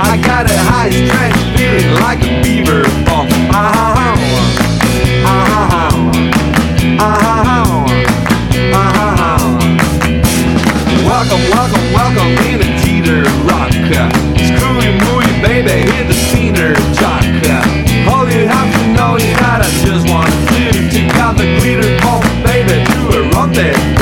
I got a high stretch feeling like a beaver. Ah, ah, ah, welcome, welcome, welcome in a teeter rock. Screw move baby, hit the. All you have to know is that I just wanna do to the glitter baby, do a run there.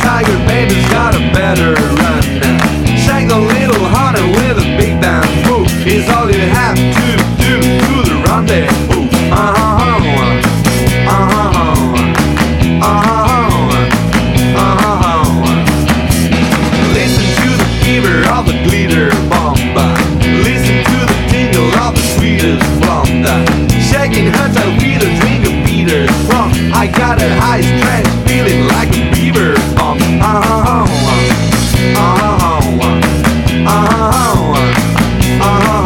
tiger baby's got a better run now. Shake a little harder with a big band move is all you have to do to the rendezvous. Uh huh, uh huh, uh huh, uh huh. Listen to the fever of the glitter bomba. Listen to the tingle of the sweetest blonde. Shaking her tail with now. Uh-huh.